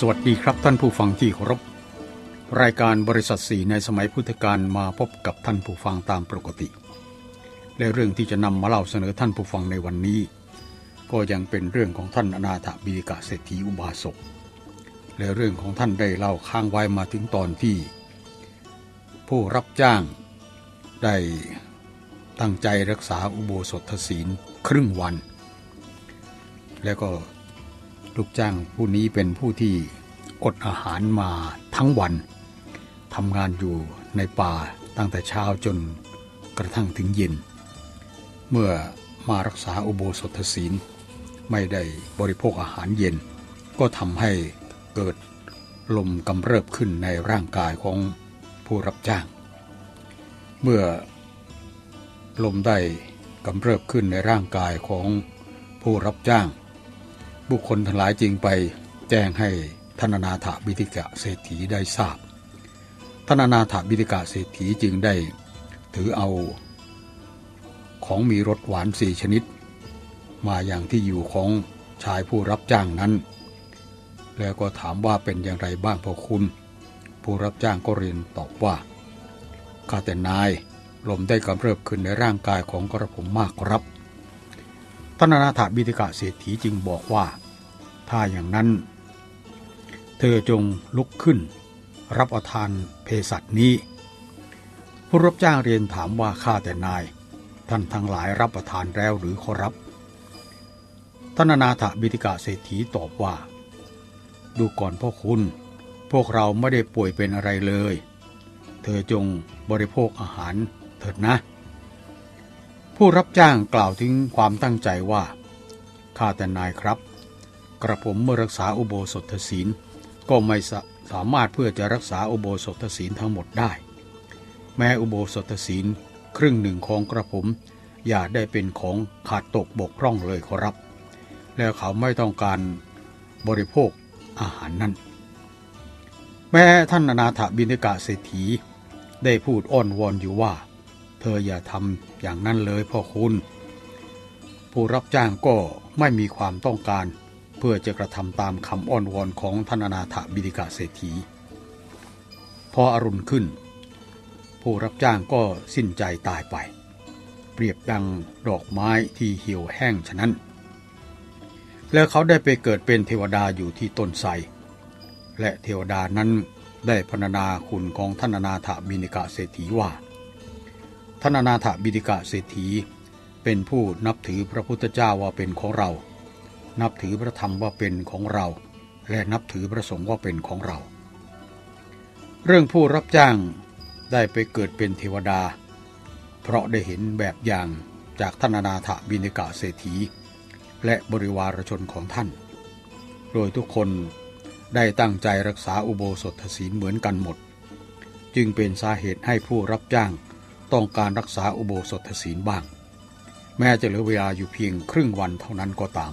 สวัสดีครับท่านผู้ฟังที่เคารพ รายการบริษัทสีในสมัยพุทธกาลมาพบกับท่านผู้ฟังตามปกติ และเรื่องที่จะนำมาเล่าเสนอท่านผู้ฟังในวันนี้ ก็ยังเป็นเรื่องของท่านอนาถบิกะเศรษฐีอุบาสกและเรื่องของท่านได้เล่าค้างไว้มาถึงตอนที่ ผู้รับจ้างได้ตั้งใจรักษาอุโบสถศีลครึ่งวัน แล้วก็ ลูกจ้างผู้นี้เป็นผู้ที่อดอาหารมาทั้งวันทำงานอยู่ในป่าตั้งแต่เช้าจนกระทั่งถึงเย็น เมื่อมารักษาอุโบสถศีลไม่ได้บริโภคอาหารเย็น ก็ทำให้เกิดลมกำเริบขึ้นในร่างกายของผู้รับจ้าง เมื่อลมได้กำเริบขึ้นในร่างกายของผู้รับจ้าง บุคคลทั้งหลายจึงไปแจ้งให้ธนนาถบิติกะเศรษฐีได้ทราบธนนาถบิติกะเศรษฐีจึงได้ถือเอาของมีรสหวานสี่ชนิด มาอย่างที่อยู่ของชายผู้รับจ้างนั้น แล้วก็ถามว่าเป็นอย่างไรบ้างพอคุณ ผู้รับจ้างก็เรียนตอบว่าข้าแต่นายลมได้กำเริบขึ้นในร่างกายของกระผมมากครับ ธนนาถบิติกะเศรษฐีจึงบอกว่า ถ้าอย่างนั้น เธอจงลุกขึ้น รับประทานเภสัชนี้ ผู้รับจ้างเรียนถามว่าข้าแต่นาย ท่านทั้งหลายรับประทานแล้วหรือขอรับธนนาถบิติกะเศรษฐีตอบว่า ดูก่อนพ่อคุณ พวกเราไม่ได้ป่วยเป็นอะไรเลย เธอจงบริโภคอาหารเถิดนะ ผู้รับจ้างกล่าวถึงความตั้งใจว่า ข้าแต่นายครับ กระผมเมื่อรักษาอุโบสถศีลก็ไม่สสามารถเพื่อจะรักษาอุโบสถศีลทั้งหมดได้ แม้อุโบสถศีลครึ่งหนึ่งของกระผมอย่าได้เป็นของขาดตกบกพร่องเลยขอรับ แล้วเขาไม่ต้องการบริโภคอาหารนั้น แม้ท่านอนาถบินิกะเศรษฐีได้พูดอ้อนวอนอยู่ว่า ออย่าทำอย่างนั้นเลยพ่อคุณ ผู้รับจ้างก็ไม่มีความต้องการ เพื่อจะกระทำตามคำอ้อนวอนของท่านนาถบินิกะเศรษฐี พออรุณขึ้น ผู้รับจ้างก็สิ้นใจตายไป เปรียบดังดอกไม้ที่เหี่ยวแห้งฉะนั้น แล้วเขาได้ไปเกิดเป็นเทวดาอยู่ที่ต้นไทรและเทวดานั้นได้พรรณนาคุณของท่านนาถบินิกะเศรษฐีว่า ท่านนาถบินิกะเศรษฐี เป็นผู้นับถือพระพุทธเจ้าว่าเป็นของเรา นับถือพระธรรมว่าเป็นของเรา และนับถือพระสงฆ์ว่าเป็นของเรา เรื่องผู้รับจ้างได้ไปเกิดเป็นเทวดา เพราะได้เห็นแบบอย่างจากท่านนาถบินิกะเศรษฐี และบริวารชนของท่าน โดยทุกคนได้ตั้งใจรักษาอุโบสถศีลเหมือนกันหมด จึงเป็นสาเหตุให้ผู้รับจ้าง ต้องการรักษาอุโบสถศีลบ้าง แม้จะเหลือเวลาอยู่เพียงครึ่งวันเท่านั้นก็ตาม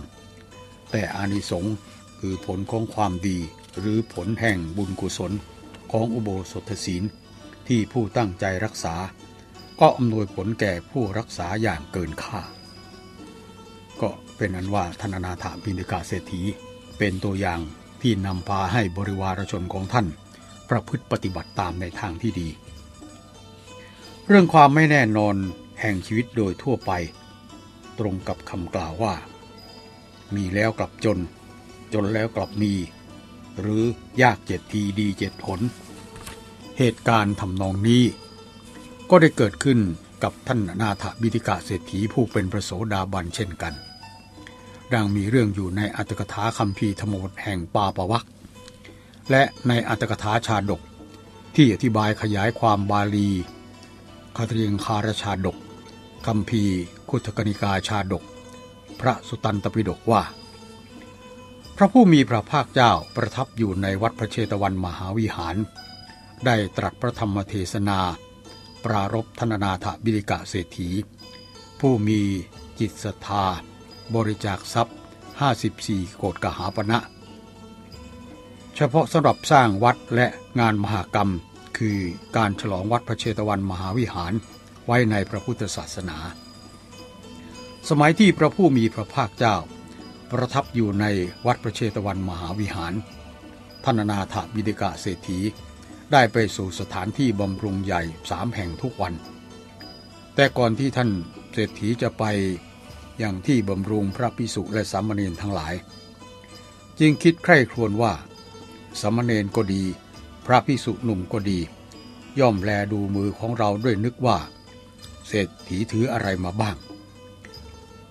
แต่อานิสงส์คือผลของความดีหรือผลแห่งบุญกุศลของอุโบสถศีลที่ผู้ตั้งใจรักษา ก็อำนวยผลแก่ผู้รักษาอย่างเกินค่า ก็เป็นอันว่าธนานาถาพินิกาเศรษฐี เป็นตัวอย่างที่นำพาให้บริวารชนของท่าน ประพฤติปฏิบัติตามในทางที่ดี เรื่องความไม่แน่นอนแห่งชีวิตโดยทั่วไป ตรงกับคำกล่าวว่า มีแล้วกลับจน จนแล้วกลับมี หรือยากเจ็ดทีดีเจ็ดผล เหตุการณ์ทำนองนี้ ก็ได้เกิดขึ้นกับท่านนาถบิติกาเศรษฐีผู้เป็นประโสดาบันเช่นกัน ดังมีเรื่องอยู่ในอัตถกถาคำพีธรรมบทแห่งปาปวักและในอัตถกถาชาดก ที่อธิบายขยายความบาลี คาตรียงคารชาดกคำพีคุถกนิกาชาดก พระสุตันตปิฎกว่า พระผู้มีพระภาคเจ้าประทับอยู่ในวัดพระเชตวันมหาวิหาร ได้ตรัสพระธรรมเทศนา ปรารบธนนาถบิลิกะเศรษฐี ผู้มีจิตศรัทธา บริจาคทรัพย์ 54 โกดกหาปณะเฉพาะสำหรับสร้างวัดและงานมหากรรม คือการฉลองวัดพระเชตวันมหาวิหารไว้ในพระพุทธศาสนา สมัยที่พระผู้มีพระภาคเจ้า ประทับอยู่ในวัดพระเชตวันมหาวิหารท่านนาถบิดกะเศรษฐีได้ไปสู่สถานที่บำรุงใหญ่สามแห่งทุกวัน แต่ก่อนที่ท่านเศรษฐีจะไปอย่างที่บำรุงพระพิสุและสามเณรทั้งหลาย จึงคิดใคร่ครวญว่าสามเณรก็ดี พระพิสุหนุ่มก็ดี ย่อมแลดูมือของเราด้วยนึกว่า เศรษฐีถืออะไรมาบ้าง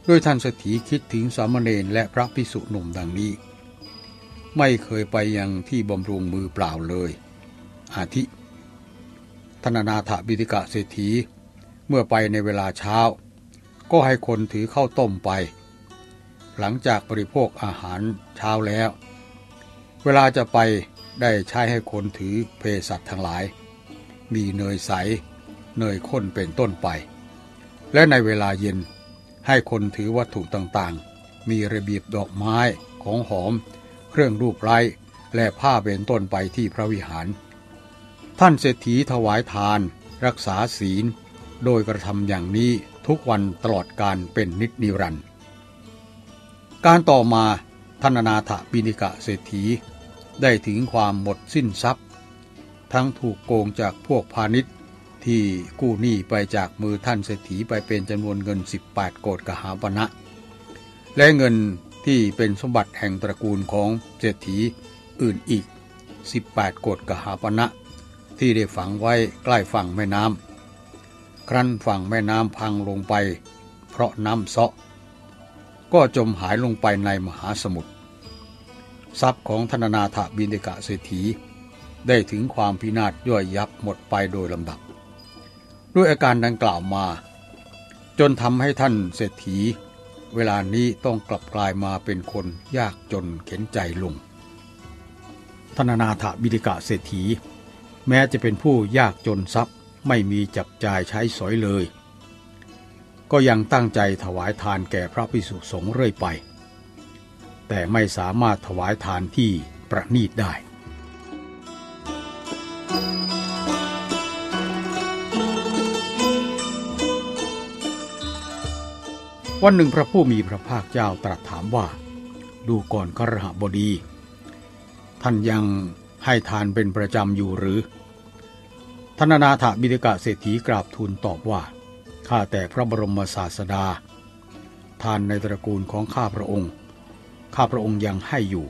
ด้วยท่านเศรษฐีคิดถึงสามเณรและพระพิสุหนุ่มดังนี้ ไม่เคยไปยังที่บำรุงมือเปล่าเลย อาทิธนานาถบิดิกะเศรษฐีเมื่อไปในเวลาเช้า ก็ให้คนถือข้าวต้มไป หลังจากบริโภคอาหารเช้าแล้ว เวลาจะไป ได้ใช้ให้คนถือเพสัตทั้งหลาย มีเนยใส เนยข้นเป็นต้นไป และในเวลาเย็นให้คนถือวัตถุต่างๆ มีระเบียบดอกไม้ของหอม เครื่องรูปไร้และผ้าเป็นต้นไปที่พระวิหาร ท่านเศรษฐีถวายทาน รักษาศีล โดยกระทำอย่างนี้ทุกวันตลอดการเป็นนิจนิรันดร์การต่อมาท่านนาถบินิกะเศรษฐี ได้ถึงความหมดสิ้นทรัพย์ ทั้งถูกโกงจากพวกพาณิชย์ที่กู้หนี้ไปจากมือท่านเศรษฐีไปเป็นจำนวนเงิน 18 โกดกหาปณะ และเงินที่เป็นสมบัติแห่งตระกูลของเศรษฐีอื่นอีก 18 โกดกหาปณะ ที่ได้ฝังไว้ใกล้ฝั่งแม่น้ำครั้นฝั่งแม่น้ำพังลงไป เพราะน้ำเซาะ ก็จมหายลงไปในมหาสมุทร ทรัพย์ของธนนาถบินเดกะเศรษฐี ได้ถึงความพินาศย่อยยับหมดไปโดยลำดับ ด้วยอาการดังกล่าวมา จนทำให้ท่านเศรษฐี เวลานี้ต้องกลับกลายมาเป็นคนยากจนเข็นใจลงธนนาถบิดิกะเศรษฐี แม้จะเป็นผู้ยากจนทรัพย์ไม่มีจับจ่ายใช้สอยเลย ก็ยังตั้งใจถวายทานแก่พระพิสุสงฆ์เรื่อยไป แต่ไม่สามารถถวายทานที่ประนีตได้ วันหนึ่งพระผู้มีพระภาคเจ้าตรัสถามว่า ดูก่อนครหบดี ท่านยังให้ทานเป็นประจำอยู่หรือธนนาถบิดกะเศรษฐีกราบทูลตอบว่า ข้าแต่พระบรมศาสดา ทานในตระกูลของข้าพระองค์ ข้าพระองค์ยังให้อยู่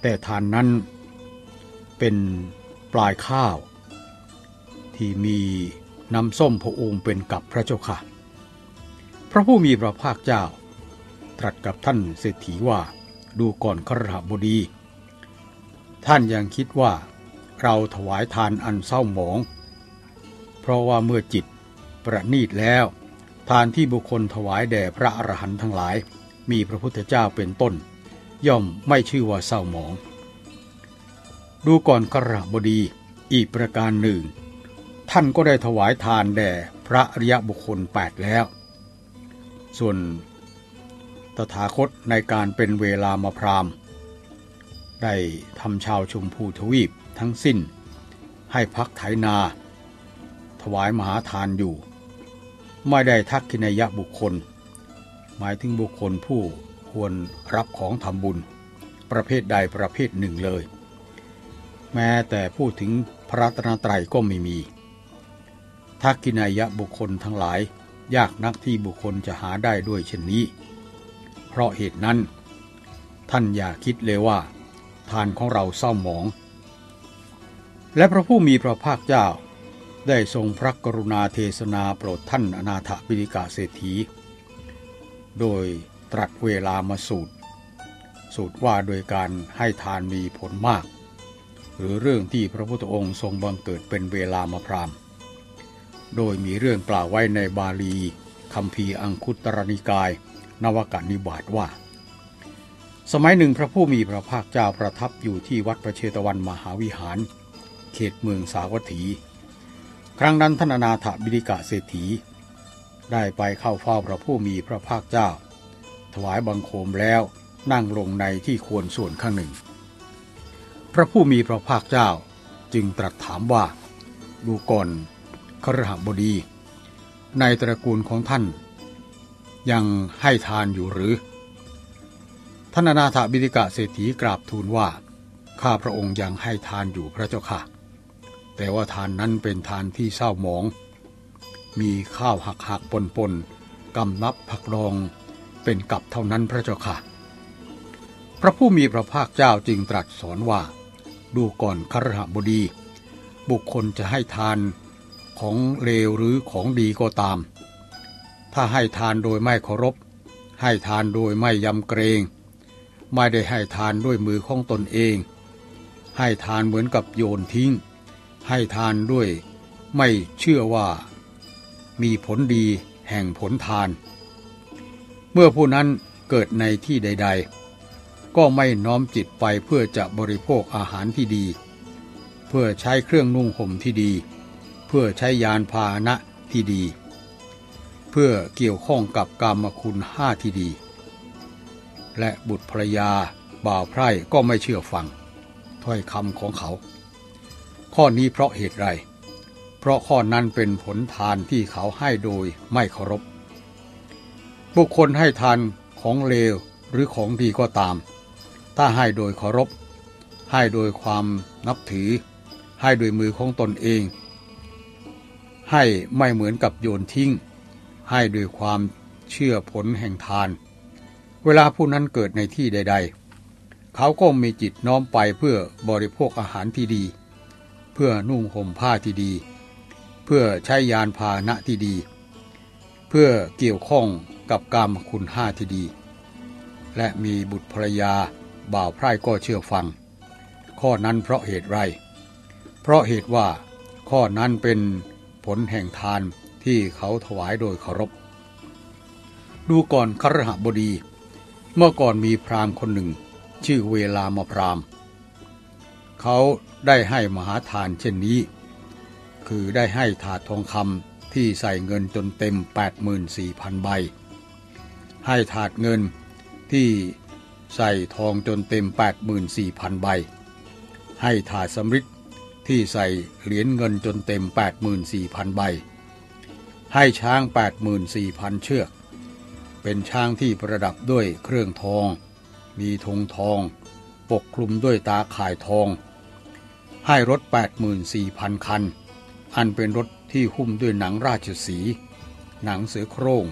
แต่ทานนั้นเป็นปลายข้าว ที่มีน้ำส้มพระองค์เป็นกับพระเจ้าค่ะ พระผู้มีพระภาคเจ้า ตรัสกับท่านเศรษฐีว่าดูก่อนครหบดี ท่านยังคิดว่าเราถวายทานอันเศร้าหมอง เพราะว่าเมื่อจิตประนีตแล้ว ทานที่บุคคลถวายแด่พระอรหันต์ทั้งหลาย มีพระพุทธเจ้าเป็นต้น ย่อมไม่ชื่อว่าเศร้าหมอง ดูก่อนกระบดีอีกประการหนึ่ง ท่านก็ได้ถวายทานแด่พระอริยบุคคลแปดแล้ว ส่วนตถาคตในการเป็นเวลามาพรามได้ทำชาวชมพูทวีปทั้งสิ้น ให้พักไถนา ถวายมหาทานอยู่ ไม่ได้ทักขินยะบุคคล หมายถึงบุคคลผู้ควรรับของทำบุญ ประเภทใดประเภทหนึ่งเลย แม้แต่พูดถึงพระตนตรัยก็ไม่มีทักขินายะบุคคลทั้งหลาย ยากนักที่บุคคลจะหาได้ด้วยเช่นนี้ เพราะเหตุนั้น ท่านอย่าคิดเลยว่า ทานของเราเศร้าหมอง และพระผู้มีพระภาคเจ้า ได้ทรงพระกรุณาเทศนาโปรดท่านอนาถบิณิกาเศรษฐี โดยตรัสเวลามาสูตร สูตรว่าโดยการให้ทานมีผลมาก หรือเรื่องที่พระพุทธองค์ทรงบังเกิดเป็นเวลามาพรามโดยมีเรื่องกล่าวไว้ในบาลีคำพีอังคุตรนิกาย นวกานิบาตว่า สมัยหนึ่งพระผู้มีพระภาคเจ้าประทับอยู่ที่วัดประเชตวันมหาวิหาร เขตเมืองสาวัตถี ครั้งนั้นท่านนาถบิริกะเศรษฐี ได้ไปเข้าเฝ้าพระผู้มีพระภาคเจ้า ถวายบังคมแล้วนั่งลงในที่ควรส่วนข้างหนึ่ง พระผู้มีพระภาคเจ้าจึงตรัสถามว่า ดูก่อนครหบดี ในตระกูลของท่าน ยังให้ทานอยู่หรือ ท่านนาถบิดิกะเศรษฐีกราบทูลว่า ข้าพระองค์ยังให้ทานอยู่พระเจ้าค่ะ แต่ว่าทานนั้นเป็นทานที่เศร้าหมอง มีข้าวหักหักปนปนกำนับผักรองเป็นกับเท่านั้นพระเจ้าค่ะ พระผู้มีพระภาคเจ้าจึงตรัสสอนว่า ดูก่อนครหบดี บุคคลจะให้ทานของเลวหรือของดีก็ตาม ถ้าให้ทานโดยไม่เคารพ ให้ทานโดยไม่ยำเกรง ไม่ได้ให้ทานด้วยมือของตนเอง ให้ทานเหมือนกับโยนทิ้ง ให้ทานด้วยไม่เชื่อว่า มีผลดีแห่งผลทาน เมื่อผู้นั้นเกิดในที่ใด ๆ ก็ไม่น้อมจิตไปเพื่อจะบริโภคอาหารที่ดี เพื่อใช้เครื่องนุ่งห่มที่ดี เพื่อใช้ยานพาหนะที่ดี เพื่อเกี่ยวข้องกับกรรมคุณห้าที่ดี และบุตรภรยาบ่าวไพร่ก็ไม่เชื่อฟัง ถ้อยคำของเขา ข้อนี้เพราะเหตุไรเเพราะข้อนั้นเป็นผลทานที่เขาให้โดยไม่เคารพ บุคคลให้ทานของเลวหรือของดีก็ตาม ถ้าให้โดยเคารพ ให้โดยความนับถือ ให้โดยมือของตนเอง ให้ไม่เหมือนกับโยนทิ้ง ให้โดยความเชื่อผลแห่งทาน เวลาผู้นั้นเกิดในที่ใด ๆ เขาก็มีจิตน้อมไปเพื่อบริโภคอาหารที่ดี เพื่อนุ่งห่มผ้าที่ดี เพื่อใช้ยานพาหนะที่ดี เพื่อเกี่ยวข้องกับกรรมคุณห้าที่ดี และมีบุตรภรยาบ่าวไพร่ก็เชื่อฟัง ข้อนั้นเพราะเหตุไร เพราะเหตุว่าข้อนั้นเป็นผลแห่งทานที่เขาถวายโดยเคารพ ดูก่อนครหบดี เมื่อก่อนมีพราหมณ์คนหนึ่ง ชื่อเวลามพราหมณ์ เขาได้ให้มหาทานเช่นนี้ คือได้ให้ถาดทองคำที่ใส่เงินจนเต็ม 84,000 ใบ ให้ถาดเงินที่ใส่ทองจนเต็ม 84,000 ใบ ให้ถาดสำริดที่ใส่เหรียญเงินจนเต็ม 84,000 ใบ ให้ช้าง 84,000 เชือก เป็นช้างที่ประดับด้วยเครื่องทอง มีธงทอง ปกคลุมด้วยตาข่ายทอง ให้รถ 84,000 คัน อันเป็นรถที่หุ้มด้วยหนังราชสี หนังเสือโคร่ง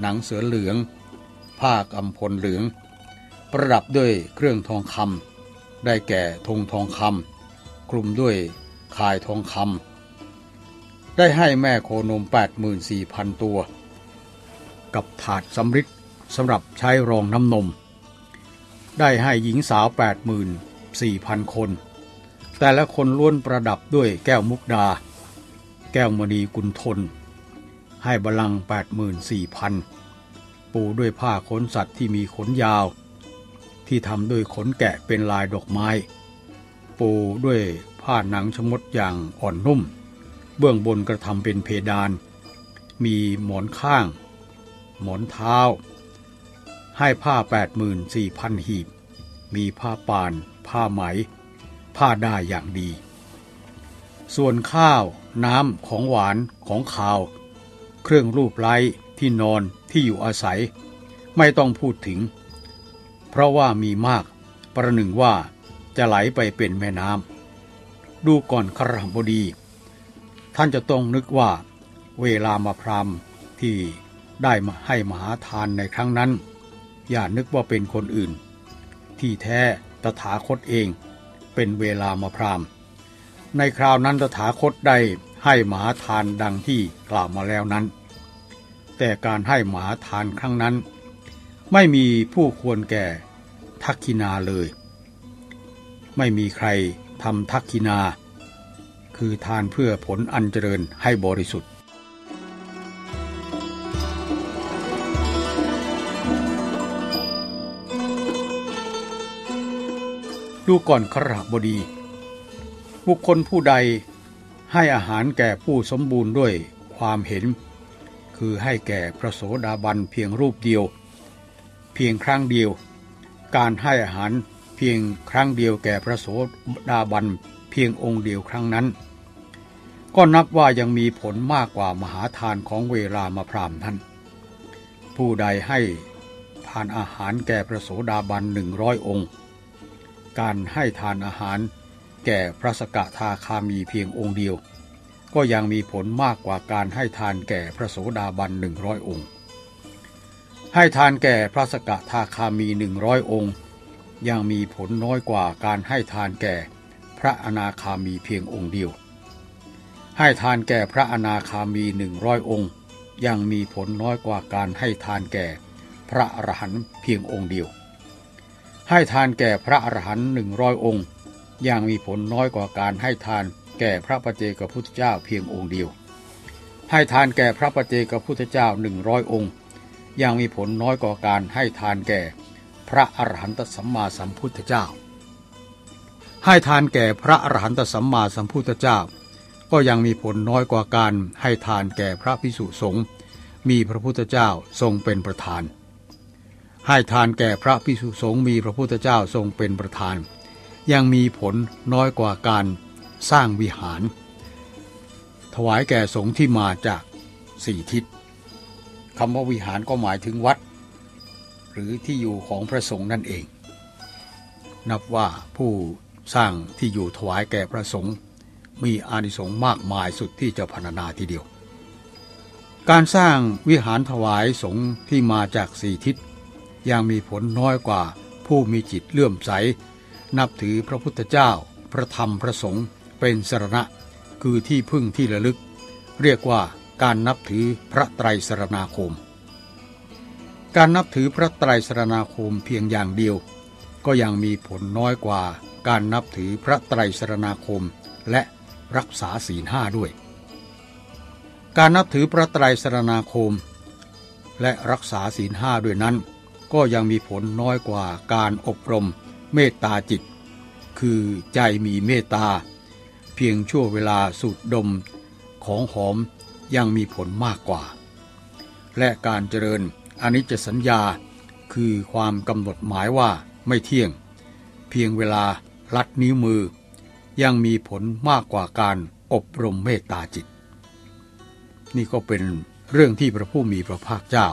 หนังเสือเหลือง ผ้ากำพลเหลือง ประดับด้วยเครื่องทองคำได้แก่ธงทองคำคลุมด้วยข่ายทองคำได้ให้แม่โคนม 84,000 ตัว กับถาดสำริดสำหรับใช้รองน้ำนม ได้ให้หญิงสาว 84,000 คน แต่ละคนล้วนประดับด้วยแก้วมุกดา แก้วมณีกุลทน ให้บาลัง84,000 ปูด้วยผ้าขนสัตว์ที่มีขนยาว ที่ทำด้วยขนแกะเป็นลายดอกไม้ ปูด้วยผ้าหนังชมดอย่างอ่อนนุ่ม เบื้องบนกระทำเป็นเพดาน มีหมอนข้าง หมอนเท้า ให้ผ้า 84,000 หีบ มีผ้าป่าน ผ้าไหม ผ้าได้อย่างดี ส่วนข้าว น้ำ ของหวานของขาว เครื่องรูปไล้ที่นอนที่อยู่อาศัย ไม่ต้องพูดถึง เพราะว่ามีมากประหนึ่งว่าจะไหลไปเป็นแม่น้ำดูก่อนครหบดี ท่านจะต้องนึกว่า เวลามาพรามที่ได้มาให้มหาทานในครั้งนั้น อย่านึกว่าเป็นคนอื่น ที่แท้ตถาคตเองเป็นเวลามาพราม ในคราวนั้นตถาคตได้ให้หมหาทานดังที่กล่าวมาแล้วนั้น แต่การให้หมหาทานครั้งนั้น ไม่มีผู้ควรแก่ทักขินาเลย ไม่มีใครทำทักขินา คือทานเพื่อผลอันเจริญให้บริสุทธิ์ดูก่อนครหบดี บุคคลผู้ใดให้อาหารแก่ผู้สมบูรณ์ด้วยความเห็น คือให้แก่พระโสดาบันเพียงรูปเดียว เพียงครั้งเดียว การให้อาหารเพียงครั้งเดียวแก่พระโสดาบันเพียงองค์เดียวครั้งนั้น ก็นับว่ายังมีผลมากกว่ามหาทานของเวลามาพรามท่านผู้ใดให้ทานอาหารแก่พระโสดาบันหนึ่งร้อยองค์ การให้ทานอาหาร แก่พระสกทาคามีเพียงองค์เดียว ก็ยังมีผลมากกว่าการให้ทานแก่พระโสดาบันหนึ่งร้อยองค์ ให้ทานแก่พระสกทาคามีหนึ่งร้อยองค์ ยังมีผลน้อยกว่าการให้ทานแก่พระอนาคามีเพียงองค์เดียว ให้ทานแก่พระอนาคามีหนึ่งร้อยองค์ ยังมีผลน้อยกว่าการให้ทานแก่พระอรหันต์เพียงองค์เดียว ให้ทานแก่พระอรหันต์หนึ่งร้อยองค์ ยังมีผลน้อยกว่าการให้ทานแก่พระปเจกพุทธเจ้าเพียงองค์เดียว ให้ทานแก่พระปเจกพุทธเจ้าหนึ่งร้อยองค์ ยังมีผลน้อยกว่าการให้ทานแก่พระอรหันตสัมมาสัมพุทธเจ้า ให้ทานแก่พระอรหันตสัมมาสัมพุทธเจ้า ก็ยังมีผลน้อยกว่าการให้ทานแก่พระพิสุสงฆ์มีพระพุทธเจ้าทรงเป็นประธาน ให้ทานแก่พระพิสุสงฆ์มีพระพุทธเจ้าทรงเป็นประธาน ยังมีผลน้อยกว่าการสร้างวิหาร ถวายแก่สงฆ์ที่มาจากสี่ทิศคำว่าวิหารก็หมายถึงวัด หรือที่อยู่ของพระสงฆ์นั่นเอง นับว่าผู้สร้างที่อยู่ถวายแก่พระสงฆ์มีอานิสงส์มากมายสุดที่จะพรรณนาทีเดียว การสร้างวิหารถวายสงฆ์ที่มาจากสี่ทิศยังมีผลน้อยกว่าผู้มีจิตเลื่อมใส นับถือพระพุทธเจ้า พระธรรมพระสงฆ์เป็นสรณะ คือที่พึ่งที่ระลึก เรียกว่าการนับถือพระไตรสรณาคม การนับถือพระไตรสรณาคมเพียงอย่างเดียว ก็ยังมีผลน้อยกว่าการนับถือพระไตรสรณาคม และรักษาศีลห้าด้วย การนับถือพระไตรสรณาคม และรักษาศีลห้าด้วยนั้น ก็ยังมีผลน้อยกว่าการอบรม เมตตาจิต คือใจมีเมตตา เพียงชั่วเวลาสูดดมของหอมยังมีผลมากกว่า และการเจริญอนิจจสัญญา คือความกำหนดหมายว่าไม่เที่ยง เพียงเวลาลัดนิ้วมือ ยังมีผลมากกว่าการอบรมเมตตาจิต นี่ก็เป็นเรื่องที่พระผู้มีพระภาคเจ้า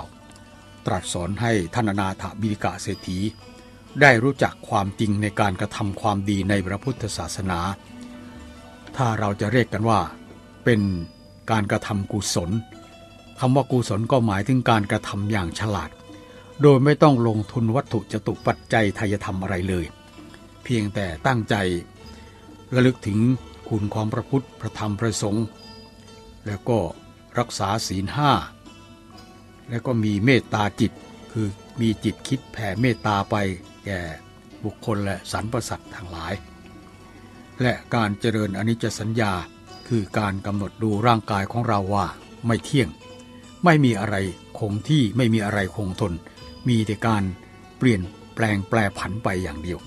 ตรัสสอนให้ท่านนาถบิกาเศรษฐี ได้รู้จักความจริงในการกระทำความดีในพระพุทธศาสนา ถ้าเราจะเรียกกันว่า เป็นการกระทำกุศลคำว่ากุศลก็หมายถึงการกระทำอย่างฉลาด โดยไม่ต้องลงทุนวัตถุจตุปัจจัยทายธรรมอะไรเลย เพียงแต่ตั้งใจระลึกถึงคุณความพระพุทธพระธรรมพระสงฆ์แล้วก็รักษาศีลห้าแล้วก็มีเมตตาจิต คือมีจิตคิดแผ่เมตตาไป แก่บุคคลและสรรพสัตว์ทั้งหลาย และการเจริญอนิจจสัญญาคือการกำหนดดูร่างกายของเราว่าไม่เที่ยง ไม่มีอะไรคงที่ไม่มีอะไรคงทน มีแต่การเปลี่ยนแปลงแปลผันไปอย่างเดียว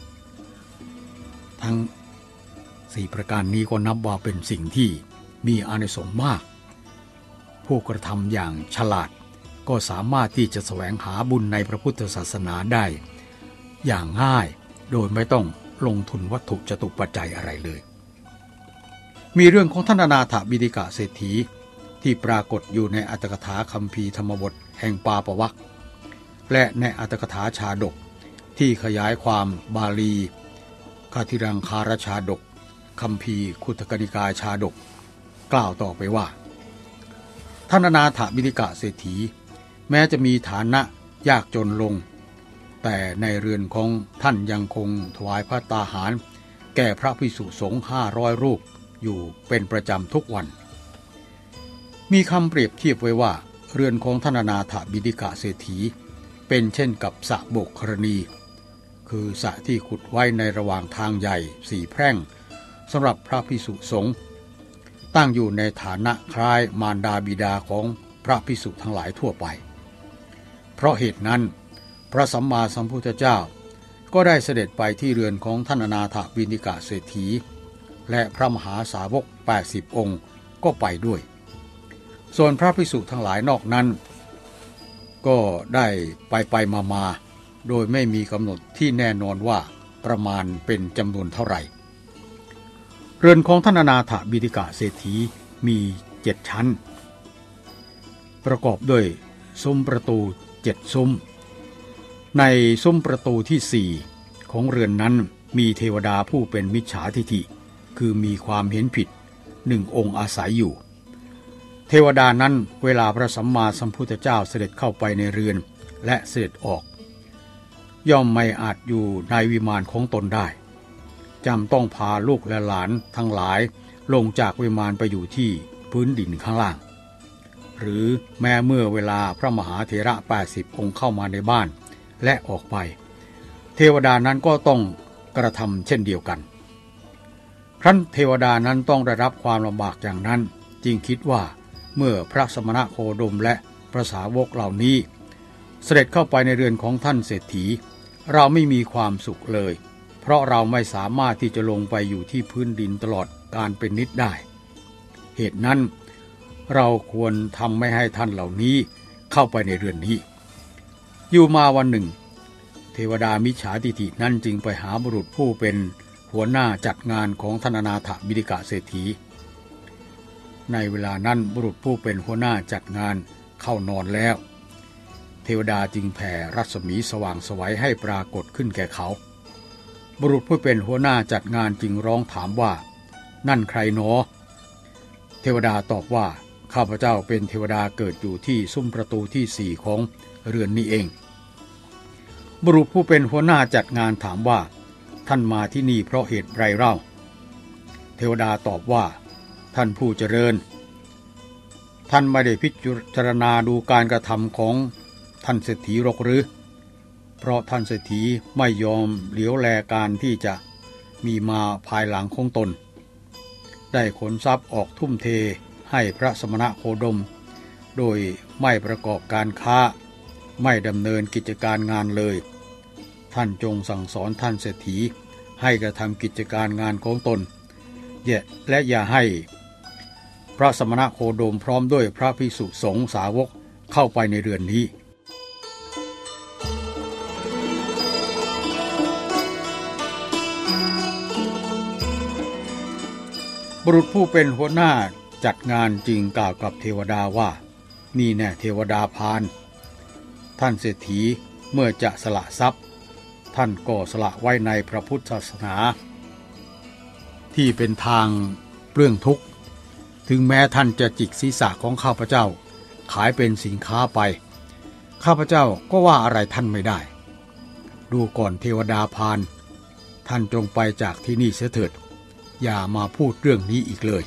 ทั้งสี่ประการนี้ก็นับว่าเป็นสิ่งที่มีอานิสงส์มาก ผู้กระทำอย่างฉลาดก็สามารถที่จะแสวงหาบุญในพระพุทธศาสนาได้ อย่างง่ายโดยไม่ต้องลงทุนวัตถุจตุปัจจัยอะไรเลย มีเรื่องของท่านนาถบิดิกะเศรษฐีที่ปรากฏอยู่ในอัตถกถาคัมภีร์ธรรมบทแห่งปาปวักและในอัตถกถาชาดกที่ขยายความบาลีคาธิรังคารชาดกคัมภีร์คุตกนิกายชาดก กล่าวต่อไปว่า ท่านนาถบิดิกะเศรษฐี แม้จะมีฐานะยากจนลง แต่ในเรือนของท่านยังคงถวายพระตาหาร แก่พระพิสุสงฆ์ห้าร้อยรูปอยู่เป็นประจำทุกวัน มีคำเปรียบเทียบไว้ว่า เรือนของท่านอนาถบิดิกะเศรษฐี เป็นเช่นกับสระโบกครณี คือสระที่ขุดไว้ในระหว่างทางใหญ่สี่แพร่งสำหรับพระพิสุสงฆ์ตั้งอยู่ในฐานะคล้ายมารดาบิดาของพระพิสุทั้งหลายทั่วไป เพราะเหตุนั้น พระสัมมาสัมพุทธเจ้า ก็ได้เสด็จไปที่เรือนของท่านอนาถบินิกาเศรษฐี และพระมหาสาวก 80 องค์ก็ไปด้วย ส่วนพระพิสุทั้งหลายนอกนั้น ก็ได้ไปไปมามาโดยไม่มีกำหนดที่แน่นอนว่าประมาณเป็นจำนวนเท่าไหร่ เรือนของท่านอนาถบิดิกาเศรษฐีมีเจ็ดชั้น ประกอบด้วยซุ้มประตูเจ็ดซุ้ม ในซุ้มประตูที่สี่ของเรือนนั้นมีเทวดาผู้เป็นมิจฉาทิฐิ คือมีความเห็นผิดหนึ่งองค์อาศัยอยู่ เทวดานั้นเวลาพระสัมมาสัมพุทธเจ้าเสด็จเข้าไปในเรือนและเสด็จออก ย่อมไม่อาจอยู่ในวิมานของตนได้จำต้องพาลูกและหลานทั้งหลายลงจากวิมานไปอยู่ที่พื้นดินข้างล่าง หรือแม้เมื่อเวลาพระมหาเถระ 80 องค์เข้ามาในบ้าน และออกไป เทวดานั้นก็ต้องกระทำเช่นเดียวกัน ครั้นเทวดานั้นต้องได้รับความลำบากอย่างนั้น จึงคิดว่าเมื่อพระสมณะโคดมและพระสาวกเหล่านี้ เสด็จเข้าไปในเรือนของท่านเศรษฐี เราไม่มีความสุขเลย เพราะเราไม่สามารถที่จะลงไปอยู่ที่พื้นดินตลอดการเป็นนิดได้ เหตุนั้นเราควรทำไม่ให้ท่านเหล่านี้เข้าไปในเรือนนี้ อยู่มาวันหนึ่ง เทวดามิฉาทิฐินั้นจึงไปหาบุรุษผู้เป็นหัวหน้าจัดงานของธนานาถบิดิกะเศรษฐี ในเวลานั้นบุรุษผู้เป็นหัวหน้าจัดงานเข้านอนแล้ว เทวดาจึงแผ่รัศมีสว่างสวัยให้ปรากฏขึ้นแก่เขา บุรุษผู้เป็นหัวหน้าจัดงานจึงร้องถามว่า นั่นใครหนอ เทวดาตอบว่าข้าพเจ้าเป็นเทวดาเกิดอยู่ที่ซุ้มประตูที่สี่ของเรือนนี้เอง บุรุษผู้เป็นหัวหน้าจัดงานถามว่า ท่านมาที่นี่เพราะเหตุไรเล่า เทวดาตอบว่า ท่านผู้เจริญ ท่านไม่ได้พิจารณาดูการกระทำของท่านเศรษฐีรกหรือ เพราะท่านเศรษฐีไม่ยอมเหลียวแลการที่จะมีมาภายหลังของตน ได้ขนทรัพย์ออกทุ่มเทให้พระสมณะโคดม โดยไม่ประกอบการค้า ไม่ดำเนินกิจการงานเลย ท่านจงสั่งสอนท่านเศรษฐี ให้กระทำกิจการงานของตนและอย่าให้ พระสมณะโคดมพร้อมด้วยพระพิสุสงฆ์สาวกเข้าไปในเรือนนี้บุรุษผู้เป็นหัวหน้าจัดงานจึงกล่าวกับเทวดาว่า นี่แน่เทวดาพาน ท่านเศรษฐีเมื่อจะสละทรัพย์ ท่านก็สละไว้ในพระพุทธศาสนา ที่เป็นทางเปลื้องทุกข์ ถึงแม้ท่านจะจิกศีรษะของข้าพเจ้า ขายเป็นสินค้าไป ข้าพเจ้าก็ว่าอะไรท่านไม่ได้ ดูก่อนเทวดาพาน ท่านจงไปจากที่นี่เสียเถิด อย่ามาพูดเรื่องนี้อีกเลย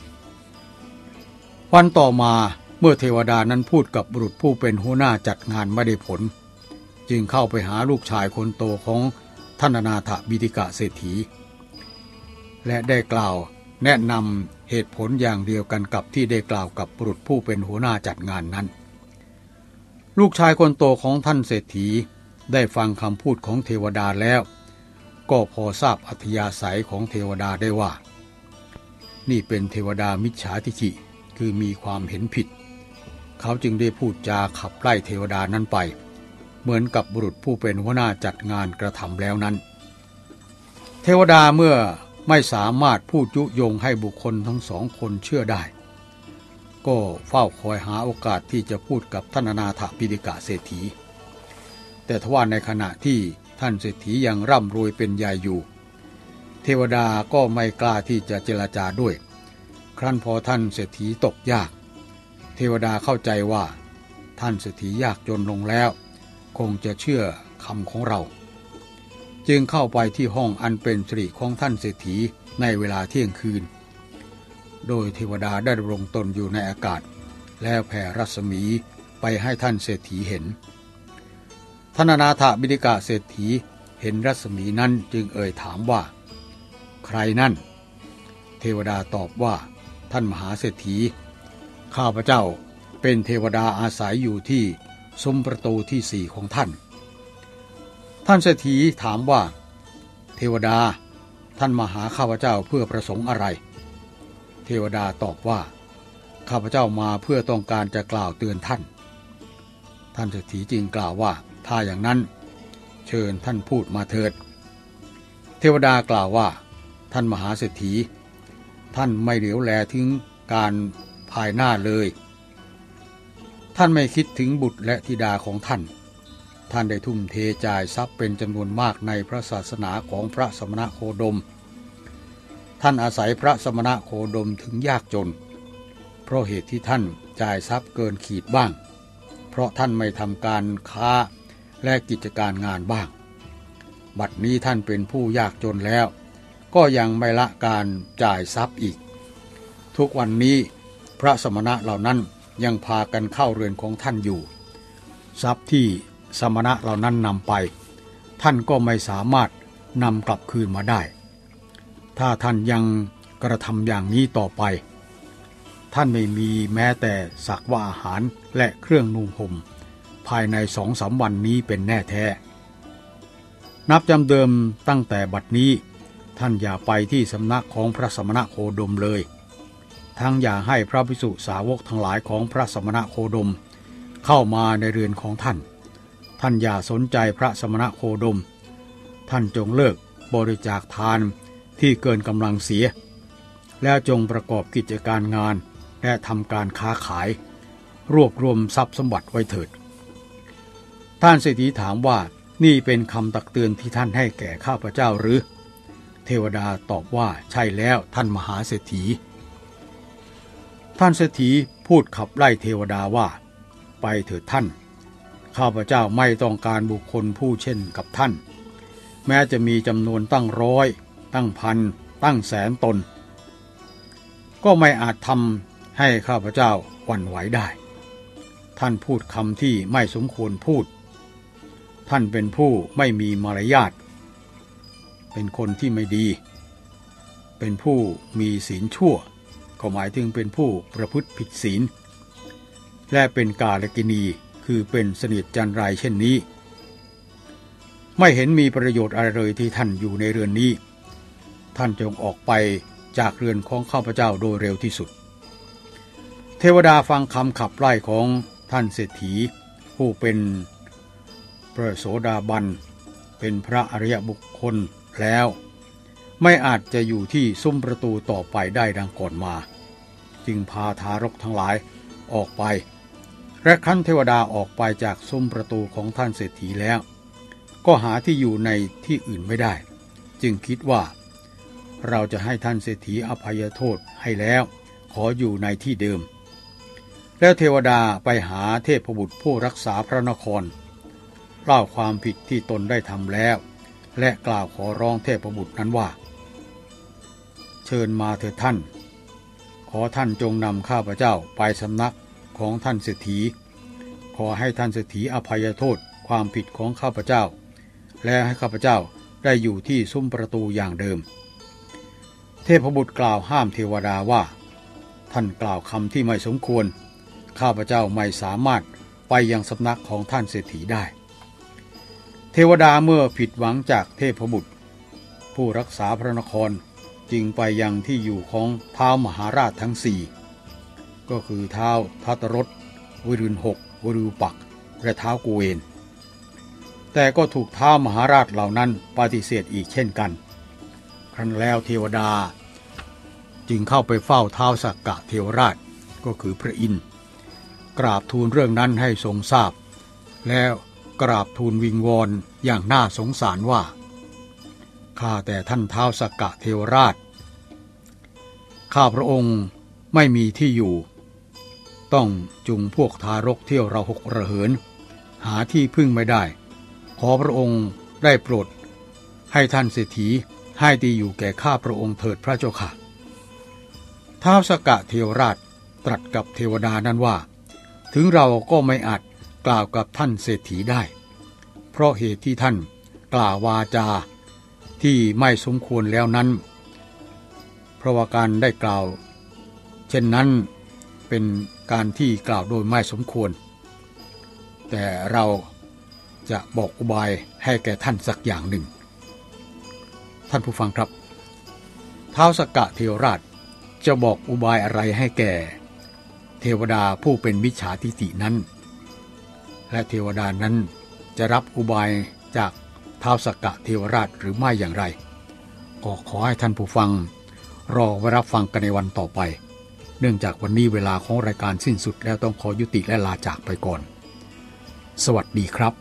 วันต่อมาเมื่อเทวดานั้นพูดกับบุรุษผู้เป็นหัวหน้าจัดงานไม่ได้ผล จึงเข้าไปหาลูกชายคนโตของท่านนาถบิติกะเศรษฐี และได้กล่าวแนะนำเหตุผลอย่างเดียวกันกับที่ได้กล่าวกับบุรุษผู้เป็นหัวหน้าจัดงานนั้น ลูกชายคนโตของท่านเศรษฐีได้ฟังคำพูดของเทวดาแล้ว ก็พอทราบอัธยาศัยของเทวดาได้ว่า นี่เป็นเทวดามิจฉาทิฐิคือมีความเห็นผิด เขาจึงได้พูดจาขับไล่เทวดานั้นไป เหมือนกับบุรุษผู้เป็นหัวหน้าจัดงานกระทำแล้วนั้น เทวดาเมื่อไม่สามารถพูดยุยงให้บุคคลทั้งสองคนเชื่อได้ ก็เฝ้าคอยหาโอกาสที่จะพูดกับท่านนาถปิฎกเศรษฐี แต่ทว่าในขณะที่ท่านเศรษฐียังร่ำรวยเป็นใหญ่อยู่ เทวดาก็ไม่กล้าที่จะเจรจาด้วย ครั้นพอท่านเศรษฐีตกยาก เทวดาเข้าใจว่า ท่านเศรษฐียากจนลงแล้ว คงจะเชื่อคำของเรา จึงเข้าไปที่ห้องอันเป็นสิริของท่านเศรษฐีในเวลาเที่ยงคืน โดยเทวดาได้ลงตนอยู่ในอากาศ แล้วแผ่รัศมีไปให้ท่านเศรษฐีเห็นท่านนาถบิดิกาเศรษฐีเห็นรัศมีนั้นจึงเอ่ยถามว่า ใครนั่น เทวดาตอบว่า ท่านมหาเศรษฐี ข้าพเจ้าเป็นเทวดาอาศัยอยู่ที่ ซุ้มประตูที่สี่ของท่าน ท่านเศรษฐีถามว่า เทวดา ท่านมาหาข้าพเจ้าเพื่อประสงค์อะไร เทวดาตอบว่า ข้าพเจ้ามาเพื่อต้องการจะกล่าวเตือนท่าน ท่านเศรษฐีจึงกล่าวว่า ถ้าอย่างนั้น เชิญท่านพูดมาเถิด เทวดากล่าวว่า ท่านมหาเศรษฐี ท่านไม่เหลียวแลถึงการภายหน้าเลย ท่านไม่คิดถึงบุตรและธิดาของท่าน ท่านได้ทุ่มเทจ่ายทรัพย์เป็นจำนวนมากในพระศาสนาของพระสมณะโคดม ท่านอาศัยพระสมณะโคดมถึงยากจน เพราะเหตุที่ท่านจ่ายทรัพย์เกินขีดบ้าง เพราะท่านไม่ทำการค้าและกิจการงานบ้าง บัดนี้ท่านเป็นผู้ยากจนแล้ว ก็ยังไม่ละการจ่ายทรัพย์อีก ทุกวันนี้พระสมณะเหล่านั้น ยังพากันเข้าเรือนของท่านอยู่ ทรัพย์ที่สมณะเหล่านั้นนำไป ท่านก็ไม่สามารถนำกลับคืนมาได้ ถ้าท่านยังกระทำอย่างนี้ต่อไป ท่านไม่มีแม้แต่สักว่าอาหารและเครื่องนุ่งห่มภายในสองสามวันนี้เป็นแน่แท้ นับจำเดิมตั้งแต่บัดนี้ ท่านอย่าไปที่สำนักของพระสมณะโคดมเลย ทั้งอย่าให้พระภิกษุสาวกทั้งหลายของพระสมณะโคดม เข้ามาในเรือนของท่าน ท่านอย่าสนใจพระสมณะโคดม ท่านจงเลิกบริจาคทานที่เกินกำลังเสีย แล้วจงประกอบกิจการงานและทำการค้าขาย รวบรวมทรัพย์สมบัติไว้เถิด ท่านเศรษฐีถามว่านี่เป็นคำตักเตือนที่ท่านให้แก่ข้าพเจ้าหรือ เทวดาตอบว่าใช่แล้วท่านมหาเศรษฐี ท่านเศรษฐีพูดขับไล่เทวดาว่า ไปเถิดท่าน ข้าพเจ้าไม่ต้องการบุคคลผู้เช่นกับท่าน แม้จะมีจำนวนตั้งร้อย ตั้งพัน ตั้งแสนตน ก็ไม่อาจทำให้ข้าพเจ้าหวั่นไหวได้ ท่านพูดคำที่ไม่สมควรพูด ท่านเป็นผู้ไม่มีมารยาท เป็นคนที่ไม่ดี เป็นผู้มีศีลชั่ว ก็หมายถึงเป็นผู้ประพฤติผิดศีล และเป็นกาลกินีคือเป็นสนิทจันไรเช่นนี้ ไม่เห็นมีประโยชน์อะไรเลยที่ท่านอยู่ในเรือนนี้ ท่านจงออกไปจากเรือนของข้าพเจ้าโดยเร็วที่สุด เทวดาฟังคำขับไล่ของท่านเศรษฐี ผู้เป็นพระโสดาบัน เป็นพระอริยบุคคลแล้ว ไม่อาจจะอยู่ที่ซุ้มประตูต่อไปได้ดังก่อนมา จึงพาทารกทั้งหลายออกไป และครั้นเทวดาออกไปจากซุ้มประตูของท่านเศรษฐีแล้ว ก็หาที่อยู่ในที่อื่นไม่ได้ จึงคิดว่า เราจะให้ท่านเศรษฐีอภัยโทษให้แล้ว ขออยู่ในที่เดิม แล้วเทวดาไปหาเทพบุตรผู้รักษาพระนคร เล่าความผิดที่ตนได้ทำแล้ว และกล่าวขอร้องเทพบุตรนั้นว่า เชิญมาเถิดท่าน อท่านจงนำข้าพเจ้าไปสำนักของท่านเศรษฐี ขอให้ท่านเศรษฐีอภัยโทษความผิดของข้าพเจ้า และให้ข้าพเจ้าได้อยู่ที่ซุ้มประตูอย่างเดิม เทพบุตรกล่าวห้ามเทวดาว่า ท่านกล่าวคำที่ไม่สมควร ข้าพเจ้าไม่สามารถไปยังสำนักของท่านเศรษฐีได้ เทวดาเมื่อผิดหวังจากเทพบุตร ผู้รักษาพระนคร จึงไปยังที่อยู่ของท้าวมหาราชทั้งสี่ก็คือเท้าทัตรสวิรุณหกวิรูปักและเท้ากูเวนแต่ก็ถูกท้าวมหาราชเหล่านั้นปฏิเสธอีกเช่นกัน ครั้นแล้วเทวดา จึงเข้าไปเฝ้าเท้าสักกะเทวราชก็คือพระอินทร์กราบทูลเรื่องนั้นให้ทรงทราบ แล้วกราบทูลวิงวอนอย่างน่าสงสารว่า ข้าแต่ท่านเท้าสกกะเทวราช ข้าพระองค์ไม่มีที่อยู่ ต้องจุงพวกทารกเที่ยวระหกระเหิน หาที่พึ่งไม่ได้ ขอพระองค์ได้โปรด ให้ท่านเศรษฐีให้ที่อยู่แก่ข้าพระองค์เถิดพระเจ้าค่ะท้าวสกะเทวราชตรัสกับเทวดานั้นว่า ถึงเราก็ไม่อาจกล่าวกับท่านเศรษฐีได้ เพราะเหตุที่ท่านกล่าววาจา ที่ไม่สมควรแล้วนั้น เพราะว่าการได้กล่าว เช่นนั้นเป็นการที่กล่าวโดยไม่สมควร แต่เราจะบอกอุบายให้แก่ท่านสักอย่างหนึ่ง ท่านผู้ฟังครับท้าวสกกะเทวราชจะบอกอุบายอะไรให้แก่ เทวดาผู้เป็นมิจฉาทิฏฐินั้น และเทวดานั้นจะรับอุบายจาก ท้าวสกกะเทวราชหรือไม่อย่างไร ก็ขอให้ท่านผู้ฟัง รอไว้รับฟังกันในวันต่อไป เนื่องจากวันนี้เวลาของรายการสิ้นสุดแล้วต้องขอยุติและลาจากไปก่อน สวัสดีครับ